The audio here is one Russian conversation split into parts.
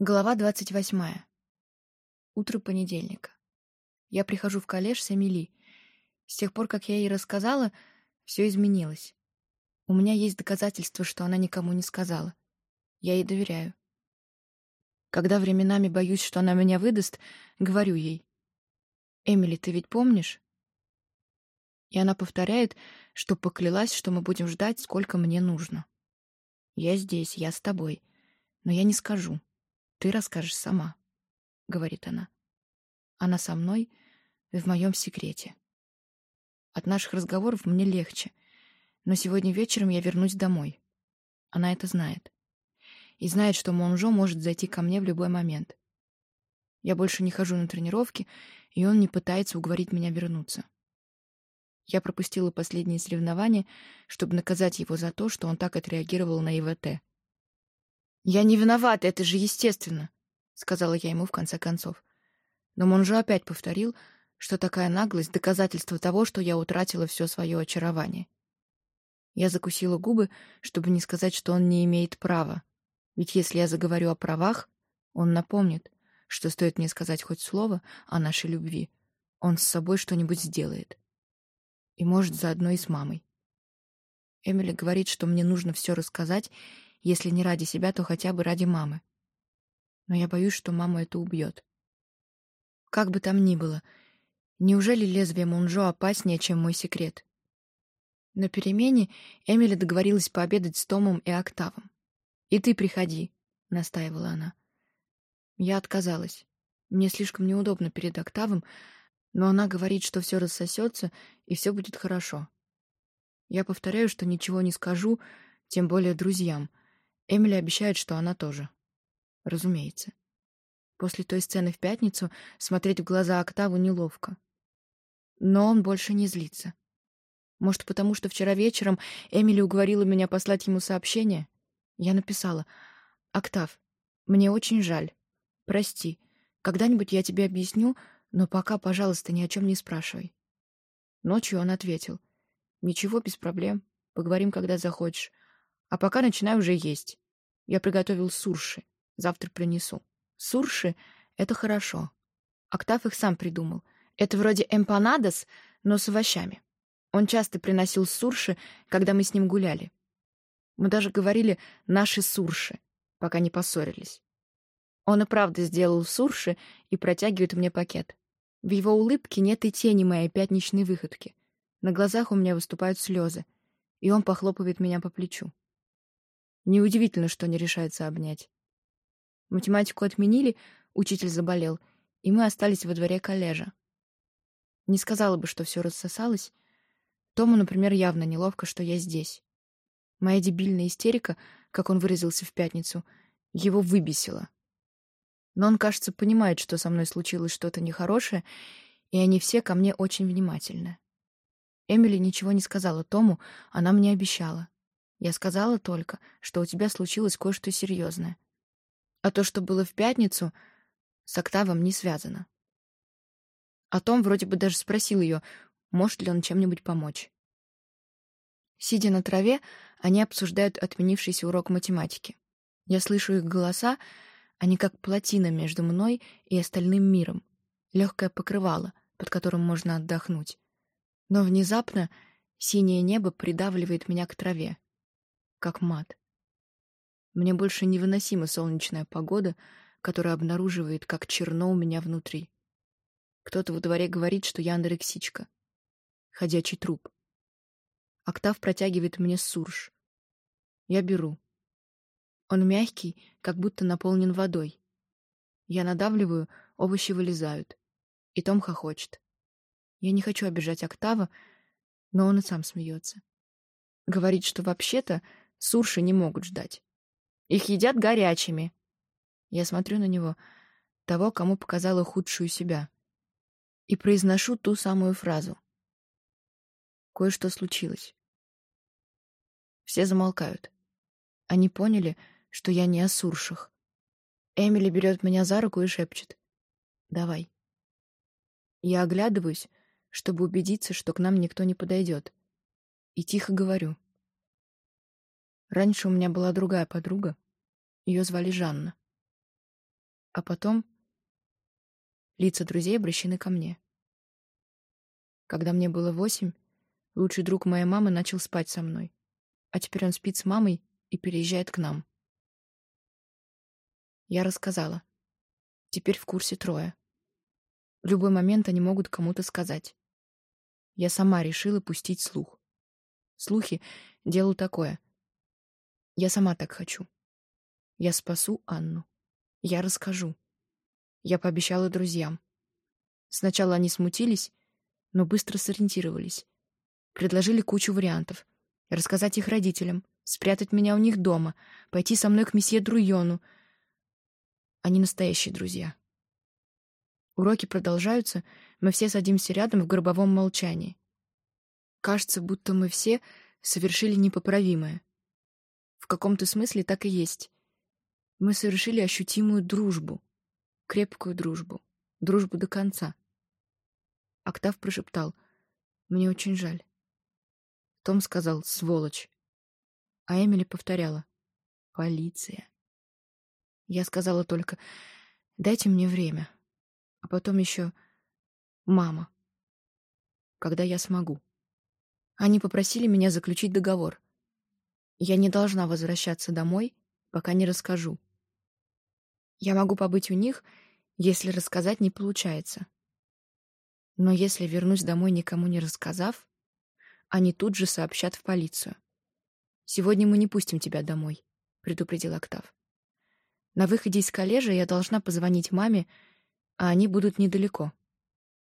Глава двадцать восьмая. Утро понедельника. Я прихожу в коллеж с Эмили. С тех пор, как я ей рассказала, все изменилось. У меня есть доказательства, что она никому не сказала. Я ей доверяю. Когда временами боюсь, что она меня выдаст, говорю ей. «Эмили, ты ведь помнишь?» И она повторяет, что поклялась, что мы будем ждать, сколько мне нужно. «Я здесь, я с тобой, но я не скажу». Ты расскажешь сама, — говорит она. Она со мной в моем секрете. От наших разговоров мне легче, но сегодня вечером я вернусь домой. Она это знает. И знает, что Монжо может зайти ко мне в любой момент. Я больше не хожу на тренировки, и он не пытается уговорить меня вернуться. Я пропустила последние соревнования, чтобы наказать его за то, что он так отреагировал на ИВТ. «Я не виновата, это же естественно», — сказала я ему в конце концов. Но Монжо опять повторил, что такая наглость — доказательство того, что я утратила все свое очарование. Я закусила губы, чтобы не сказать, что он не имеет права. Ведь если я заговорю о правах, он напомнит, что стоит мне сказать хоть слово о нашей любви, он с собой что-нибудь сделает. И, может, заодно и с мамой. Эмили говорит, что мне нужно все рассказать, если не ради себя, то хотя бы ради мамы. Но я боюсь, что маму это убьет. Как бы там ни было, неужели лезвие Монжо опаснее, чем мой секрет? На перемене Эмили договорилась пообедать с Томом и Октавом. «И ты приходи», — настаивала она. Я отказалась. Мне слишком неудобно перед Октавом, но она говорит, что все рассосется и все будет хорошо. Я повторяю, что ничего не скажу, тем более друзьям — Эмили обещает, что она тоже. Разумеется. После той сцены в пятницу смотреть в глаза Октаву неловко. Но он больше не злится. Может, потому что вчера вечером Эмили уговорила меня послать ему сообщение? Я написала. «Октав, мне очень жаль. Прости. Когда-нибудь я тебе объясню, но пока, пожалуйста, ни о чем не спрашивай». Ночью он ответил. «Ничего, без проблем. Поговорим, когда захочешь. А пока начинаю уже есть. Я приготовил сурши. Завтра принесу. Сурши — это хорошо. Октав их сам придумал. Это вроде эмпанадос, но с овощами. Он часто приносил сурши, когда мы с ним гуляли. Мы даже говорили «наши сурши», пока не поссорились. Он и правда сделал сурши и протягивает мне пакет. В его улыбке нет и тени моей пятничной выходки. На глазах у меня выступают слезы, и он похлопывает меня по плечу. Неудивительно, что не решается обнять. Математику отменили, учитель заболел, и мы остались во дворе коллежа. Не сказала бы, что все рассосалось. Тому, например, явно неловко, что я здесь. Моя дебильная истерика, как он выразился в пятницу, его выбесила. Но он, кажется, понимает, что со мной случилось что-то нехорошее, и они все ко мне очень внимательны. Эмили ничего не сказала Тому, она мне обещала. Я сказала только, что у тебя случилось кое-что серьезное. А то, что было в пятницу, с Октавом не связано. А Том вроде бы даже спросил ее, может ли он чем-нибудь помочь. Сидя на траве, они обсуждают отменившийся урок математики. Я слышу их голоса, они как плотина между мной и остальным миром, легкое покрывало, под которым можно отдохнуть. Но внезапно синее небо придавливает меня к траве как мат. Мне больше невыносима солнечная погода, которая обнаруживает, как черно у меня внутри. Кто-то во дворе говорит, что я анорексичка. Ходячий труп. Октав протягивает мне сурж. Я беру. Он мягкий, как будто наполнен водой. Я надавливаю, овощи вылезают. И Том хохочет. Я не хочу обижать Октава, но он и сам смеется. Говорит, что вообще-то Сурши не могут ждать. Их едят горячими. Я смотрю на него, того, кому показала худшую себя, и произношу ту самую фразу. Кое-что случилось. Все замолкают. Они поняли, что я не о суршах. Эмили берет меня за руку и шепчет. «Давай». Я оглядываюсь, чтобы убедиться, что к нам никто не подойдет, и тихо говорю. Раньше у меня была другая подруга. Ее звали Жанна. А потом лица друзей обращены ко мне. Когда мне было восемь, лучший друг моей мамы начал спать со мной. А теперь он спит с мамой и переезжает к нам. Я рассказала. Теперь в курсе трое. В любой момент они могут кому-то сказать. Я сама решила пустить слух. Слухи — делу такое. Я сама так хочу. Я спасу Анну. Я расскажу. Я пообещала друзьям. Сначала они смутились, но быстро сориентировались. Предложили кучу вариантов. Рассказать их родителям, спрятать меня у них дома, пойти со мной к месье Друйону. Они настоящие друзья. Уроки продолжаются, мы все садимся рядом в гробовом молчании. Кажется, будто мы все совершили непоправимое. В каком-то смысле так и есть. Мы совершили ощутимую дружбу, крепкую дружбу, дружбу до конца. Октав прошептал, «Мне очень жаль». Том сказал, «Сволочь». А Эмили повторяла, «Полиция». Я сказала только, «Дайте мне время». А потом еще «Мама». Когда я смогу. Они попросили меня заключить договор. Я не должна возвращаться домой, пока не расскажу. Я могу побыть у них, если рассказать не получается. Но если вернусь домой, никому не рассказав, они тут же сообщат в полицию. «Сегодня мы не пустим тебя домой», — предупредил Октав. «На выходе из коллежа я должна позвонить маме а они будут недалеко.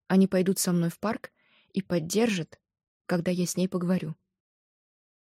Они пойдут со мной в парк и поддержат, когда я с ней поговорю.